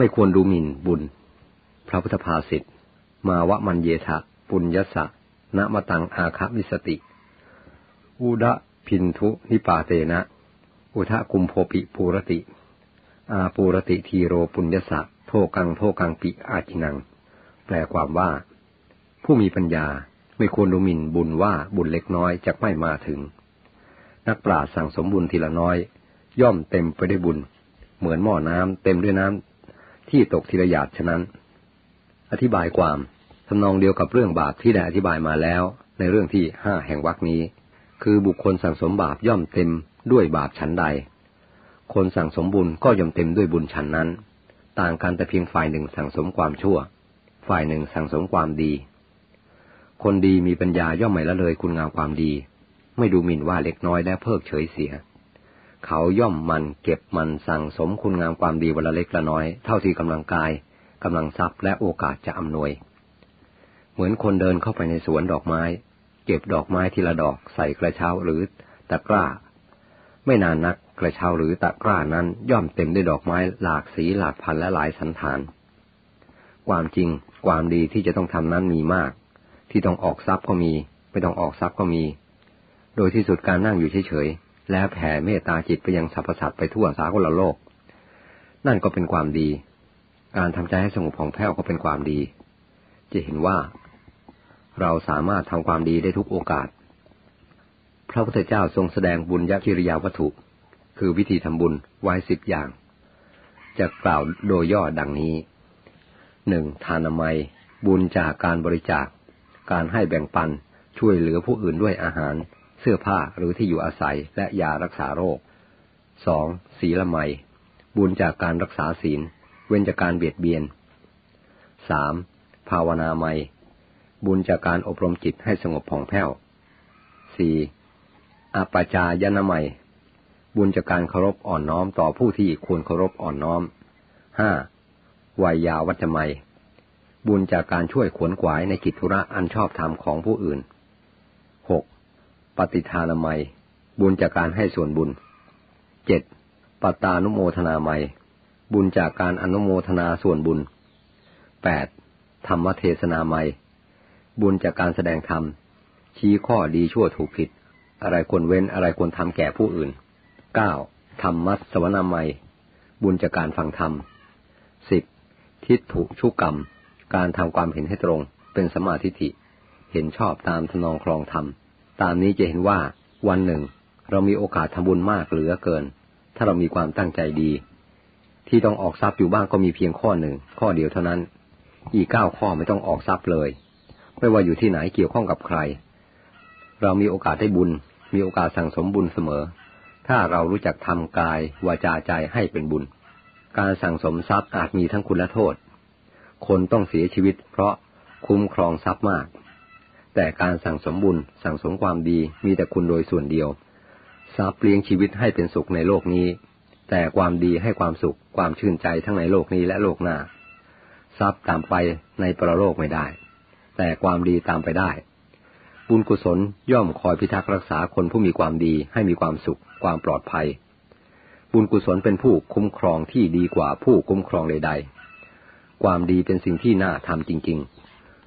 ไม่ควรดูหมิ่นบุญ พระพุทธภาษิตมาวะมันเยทะ ปุญญสะณมะตังอาคามิสติ อุดะพินทุนิปาเตนะ อุทะกุมโพปิปูรติ อาปูรติทีโรปุญญสะโทกังโทกังปิอาจินัง แปลความว่า ผู้มีปัญญาไม่ควรดูหมิ่นบุญว่าบุญเล็กน้อยจะไม่มาถึง นักปราชญ์สั่งสมบุญทีละน้อย ย่อมเต็มไปด้วยบุญ เหมือนหม้อน้ำเต็มด้วยน้ำ ที่ตกทีละหยาดฉะนั้น อธิบายความทำนองเดียวกับเรื่องบาปที่ได้อธิบายมาแล้ว ในเรื่องที่ห้าแห่งวรรคนี้ คือบุคคลสั่งสมบาปย่อมเต็มด้วยบาปชั้นใด คนสั่งสมบุญก็ย่อมเต็มด้วยบุญชั้นนั้น ต่างกันแต่เพียงฝ่ายหนึ่งสั่งสมความชั่ว ฝ่ายหนึ่งสั่งสมความดี คนดีมีปัญญาย่อมไม่ละเลยคุณงามความดี ไม่ดูหมิ่นว่าเล็กน้อยและเพิกเฉยเสีย เขาย่อมมันเก็บมันสั่งสมคุณงามความดีวันละเล็กละน้อย เท่าที่กำลังกายกำลังทรัพย์และโอกาสจะอำนวย เหมือนคนเดินเข้าไปในสวนดอกไม้ เก็บดอกไม้ทีละดอกใส่กระเช้าหรือตะกร้า ไม่นานนักกระเช้าหรือตะกร้านั้นย่อมเต็มด้วยดอกไม้หลากสีหลากพันและหลายสันฐาน ความจริงความดีที่จะต้องทำนั้นมีมาก ที่ต้องออกทรัพย์ก็มี ไม่ต้องออกทรัพย์ก็มี โดยที่สุดการนั่งอยู่เฉยๆ แล้วแผ่เมตตาจิตไปยังสรรพสัตว์ไปทั่วสากลโลก นั่นก็เป็นความดี การทำใจให้สงบผ่องแผ้วก็เป็นความดี จะเห็นว่า เราสามารถทำความดีได้ทุกโอกาส พระพุทธเจ้าทรงแสดงบุญยกิริยาวัตถุ คือวิธีทำบุญไว้สิบอย่าง จะกล่าวโดยย่อดังนี้หนึ่งทานามัย บุญจากการบริจาค การให้แบ่งปันช่วยเหลือผู้อื่นด้วยอาหาร เสื้อผ้าหรือที่อยู่อาศัยและยารักษาโรค สองศีลไมบุญจากการรักษาศีล เว้นจากการเบียดเบียนสามภาวนาไมบุญจากการอบรมจิตให้สงบผ่องแผ้วสี่อปจายนามัยบุญจากการเคารพอ่อนน้อมต่อผู้ที่ควรเคารพอ่อนน้อมห้าวายาวัจไมยบุญจากการช่วยขวนขวายในกิจธุระอันชอบธรรมของผู้อื่น ปฏิทานามัย บุญจากการให้ส่วนบุญเจ็ดปตานุโมทนาไมบุญจากการอนุโมทนาส่วนบุญแปดธรรมเทศนาไมยบุญจากการแสดงธรรม ชี้ข้อดีชั่วถูกผิด อะไรควรเว้นอะไรควรทำแก่ผู้อื่นเก้าธรรมัสวนามัยบุญจากการฟังธรรมสิบทิฏฐุชุกรรม การทำความเห็นให้ตรง เป็นสมาธิิเห็นชอบตามทนองครองธรรม ตามนี้จะเห็นว่าวันหนึ่ง เรามีโอกาสทำบุญมากเหลือเกิน ถ้าเรามีความตั้งใจดี ที่ต้องออกทรัพย์อยู่บ้างก็มีเพียงข้อหนึ่ง ข้อเดียวเท่านั้น อีกเก้าข้อไม่ต้องออกทรัพย์เลย ไม่ว่าอยู่ที่ไหนเกี่ยวข้องกับใคร เรามีโอกาสได้บุญ มีโอกาสสั่งสมบุญเสมอ ถ้าเรารู้จักทำกายวาจาใจให้เป็นบุญ การสั่งสมทรัพย์อาจมีทั้งคุณและโทษ คนต้องเสียชีวิต เพราะคุ้มครองทรัพย์มาก แต่การสั่งสมบุญสั่งสมความดีมีแต่คุณโดยส่วนเดียวทรัพย์เลี้ยงชีวิตให้เป็นสุขในโลกนี้ แต่ความดีให้ความสุขความชื่นใจทั้งในโลกนี้และโลกหน้าทรัพย์ตามไปในประโลกไม่ได้ แต่ความดีตามไปได้ บุญกุศลย่อมคอยพิทักษ์รักษาคนผู้มีความดีให้มีความสุข ความปลอดภัย บุญกุศลเป็นผู้คุ้มครองที่ดีกว่าผู้คุ้มครองใดๆความดีเป็นสิ่งที่น่าทำจริง ๆ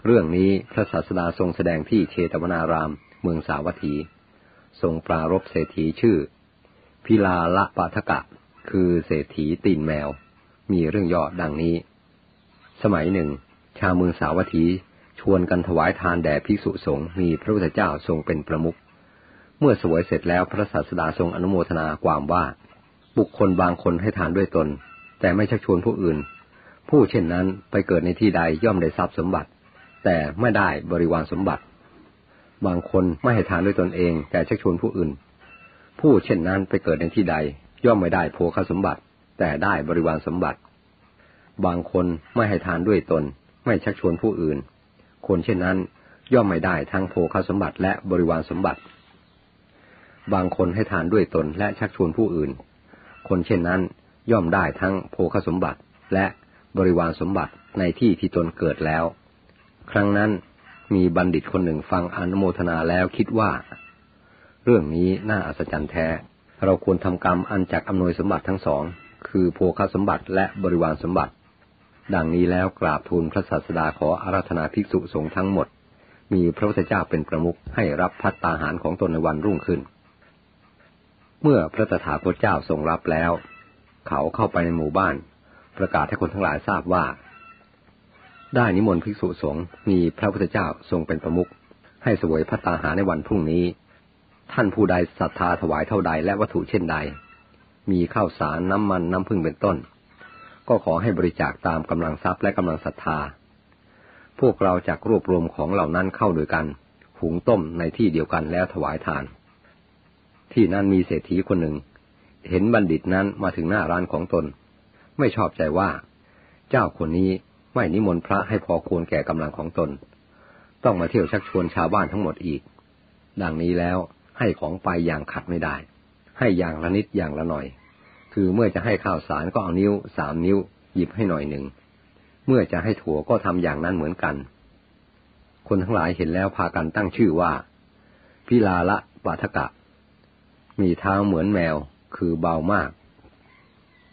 เรื่องนี้พระศาสดาทรงแสดงที่เชตวนาราม เมืองสาวัตถี ทรงปรารบเศรษฐีชื่อ พิลาละปะทกะ คือเศรษฐีตีนแมว มีเรื่องย่อดังนี้ สมัยหนึ่ง ชาวเมืองสาวัตถีชวนกันถวายทานแด่ภิกษุสงฆ์มีพระพุทธเจ้าทรงเป็นประมุขเมื่อสวยเสร็จแล้วพระศาสดาทรงอนุโมทนาความว่า บุคคลบางคนให้ทานด้วยตน แต่ไม่ชักชวนผู้อื่น ผู้เช่นนั้นไปเกิดในที่ใดย่อมได้ทรัพย์สมบัติ แต่ไม่ได้บริวารสมบัติ บางคนไม่ให้ทานด้วยตนเอง แต่ชักชวนผู้อื่น ผู้เช่นนั้นไปเกิดในที่ใด ย่อมไม่ได้โภคสมบัติ แต่ได้บริวารสมบัติ บางคนไม่ให้ทานด้วยตน ไม่ชักชวนผู้อื่น คนเช่นนั้นย่อมไม่ได้ทั้งโภคสมบัติและบริวารสมบัติ บางคนให้ทานด้วยตนและชักชวนผู้อื่น คนเช่นนั้นย่อมได้ทั้งโภคสมบัติและบริวารสมบัติในที่ที่ตนเกิดแล้ว ครั้งนั้นมีบัณฑิตคนหนึ่งฟังอนุโมทนาแล้วคิดว่า เรื่องนี้น่าอัศจรรย์แท้ เราควรทำกรรมอันจักอำนวยสมบัติทั้งสอง คือโภคสมบัติและบริวารสมบัติ ดังนี้แล้วกราบทูลพระศาสดาขออาราธนาภิกษุสงฆ์ทั้งหมด มีพระพุทธเจ้าเป็นประมุขให้รับพัตตาหารของตนในวันรุ่งขึ้น เมื่อพระตถาคตเจ้าทรงรับแล้ว เขาเข้าไปในหมู่บ้าน ประกาศให้คนทั้งหลายทราบว่า ได้นิมนต์ภิกษุสงฆ์มีพระพุทธเจ้าทรงเป็นประมุขให้สวยพัตตาหาในวันพรุ่งนี้ ท่านผู้ใดศรัทธาถวายเท่าใดและวัตถุเช่นใด มีข้าวสารน้ำมันน้ำพึ่งเป็นต้น ก็ขอให้บริจาคตามกำลังทรัพย์และกำลังศรัทธา พวกเราจากรวบรวมของเหล่านั้นเข้าด้วยกัน หุงต้มในที่เดียวกันแล้วถวายทาน ที่นั่นมีเศรษฐีคนหนึ่ง เห็นบัณฑิตนั้นมาถึงหน้าร้านของตน ไม่ชอบใจว่า เจ้าคนนี้ ไม่นิมนต์พระให้พอควรแก่กำลังของตน ต้องมาเที่ยวชักชวนชาวบ้านทั้งหมดอีก ดังนี้แล้วให้ของไปอย่างขัดไม่ได้ ให้อย่างละนิดอย่างละหน่อย คือเมื่อจะให้ข้าวสารก็เอานิ้วสามนิ้ว หยิบให้หน่อยหนึ่ง เมื่อจะให้ถั่วก็ทำอย่างนั้นเหมือนกัน คนทั้งหลายเห็นแล้วพากันตั้งชื่อว่า พิลาละปาทกะ มีเท้าเหมือนแมว คือเบามาก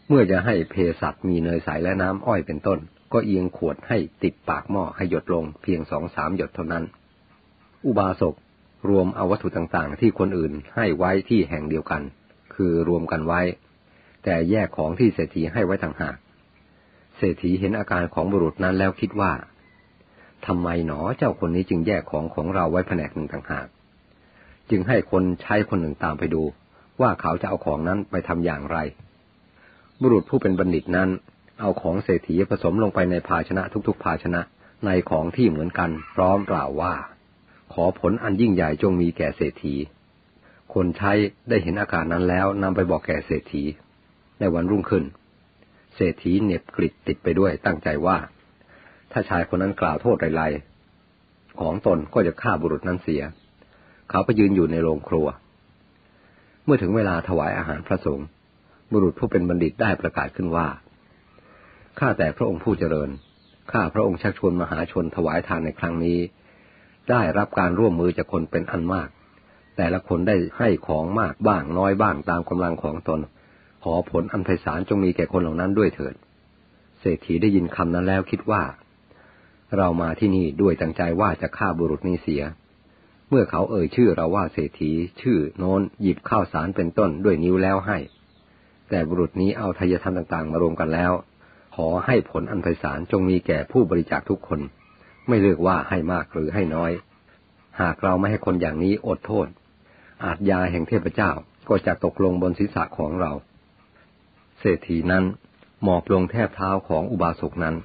เมื่อจะให้เพสัตมีเนยใสและน้ำอ้อยเป็นต้น ก็เอียงขวดให้ติดปากหม้อให้หยดลงเพียงสองสามหยดเท่านั้น อุบาสกรวมเอาวัตถุต่างๆ ที่คนอื่นให้ไว้ที่แห่งเดียวกัน คือรวมกันไว้ แต่แยกของที่เศรษฐีให้ไว้ต่างหาก เศรษฐีเห็นอาการของบุรุษนั้นแล้วคิดว่าทำไมหนอเจ้าคนนี้จึงแยกของของเราไว้แผนกหนึ่งต่างหาก จึงให้คนใช้คนหนึ่งตามไปดู ว่าเขาจะเอาของนั้นไปทำอย่างไร บุรุษผู้เป็นบัณฑิตนั้น เอาของเศรษฐีผสมลงไปในภาชนะทุกๆ ภาชนะในของที่เหมือนกันพร้อมกล่าวว่า ขอผลอันยิ่งใหญ่จงมีแก่เศรษฐี คนใช้ได้เห็นอาการนั้นแล้วนำไปบอกแก่เศรษฐี ในวันรุ่งขึ้น เศรษฐีเน็บกริดติดไปด้วยตั้งใจว่า ถ้าชายคนนั้นกล่าวโทษไรๆของตนก็จะฆ่าบุรุษนั้นเสีย เขาไปยืนอยู่ในโรงครัว เมื่อถึงเวลาถวายอาหารพระสงฆ์บุรุษผู้เป็นบัณฑิตได้ประกาศขึ้นว่า ข้าแต่พระองค์ผู้เจริญ ข้าพระองค์ชักชวนมหาชนถวายทานในครั้งนี้ ได้รับการร่วมมือจากคนเป็นอันมาก แต่ละคนได้ให้ของมากบ้างน้อยบ้างตามกำลังของตน ขอผลอันไพศาลจงมีแก่คนเหล่านั้นด้วยเถิด เศรษฐีได้ยินคำนั้นแล้วคิดว่า เรามาที่นี่ด้วยตั้งใจว่าจะฆ่าบุรุษนี้เสีย เมื่อเขาเอ่ยชื่อเราว่าเศรษฐี ชื่อโน้นหยิบข้าวสารเป็นต้นด้วยนิ้วแล้วให้ แต่บุรุษนี้เอาทายธรรมต่าง ๆ มารวมกันแล้ว อให้ผลอันไพศาลจงมีแก่ผู้บริจาคทุกคน ไม่เลือกว่าให้มากหรือให้น้อย หากเราไม่ให้คนอย่างนี้อดโทษ อาจยาแห่งเทพเจ้าก็จะตกลงบนศีรษะของเรา เศรษฐีนั้นหมอบลงแทบเท้าของอุบาสกนั้น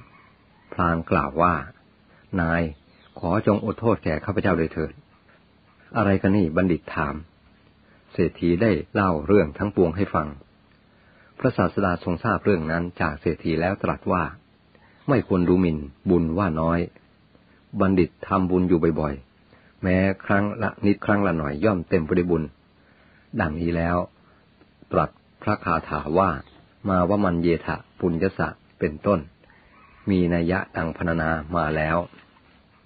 พลางกล่าวว่า นายขอจงอดโทษแก่ข้าพเจ้าเลยเถิด อะไรกันนี่บัณฑิตถาม เศรษฐีได้เล่าเรื่องทั้งปวงให้ฟัง พระศาสดาทรงทราบเรื่องนั้นจากเศรษฐีแล้วตรัสว่า ไม่ควรดูหมิ่นบุญว่าน้อย บัณฑิตทำบุญอยู่บ่อยๆ แม้ครั้งละนิดครั้งละหน่อยย่อมเต็มไปด้วยบุญ ดังนี้แล้ว ตรัสพระคาถาว่า มาว่ามันเยทะปุญญสะเป็นต้น มีนัยยะดังพรรณนามาแล้ว